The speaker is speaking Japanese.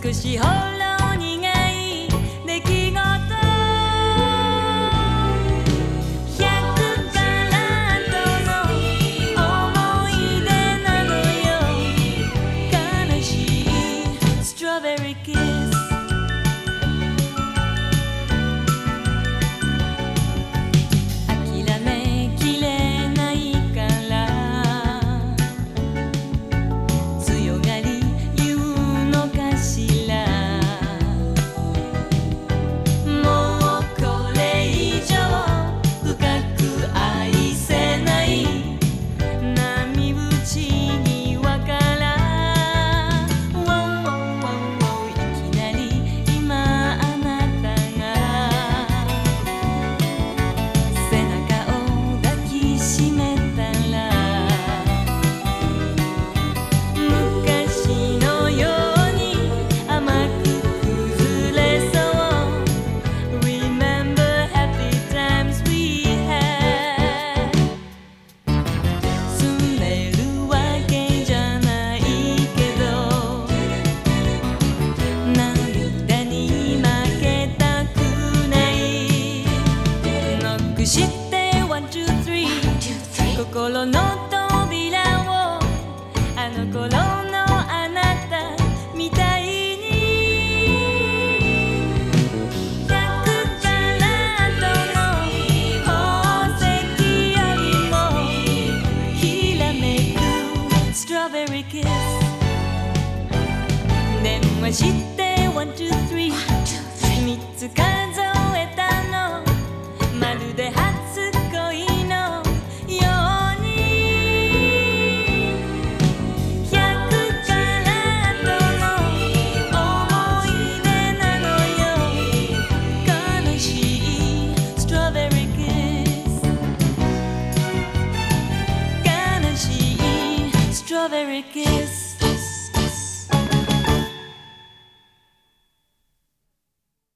'Cause she holds. 心の扉をあの頃のあなたみたいに100から後の宝石よりもきらめくストロベリーキス電話してワンツースリー三つ数えたのまるで悲し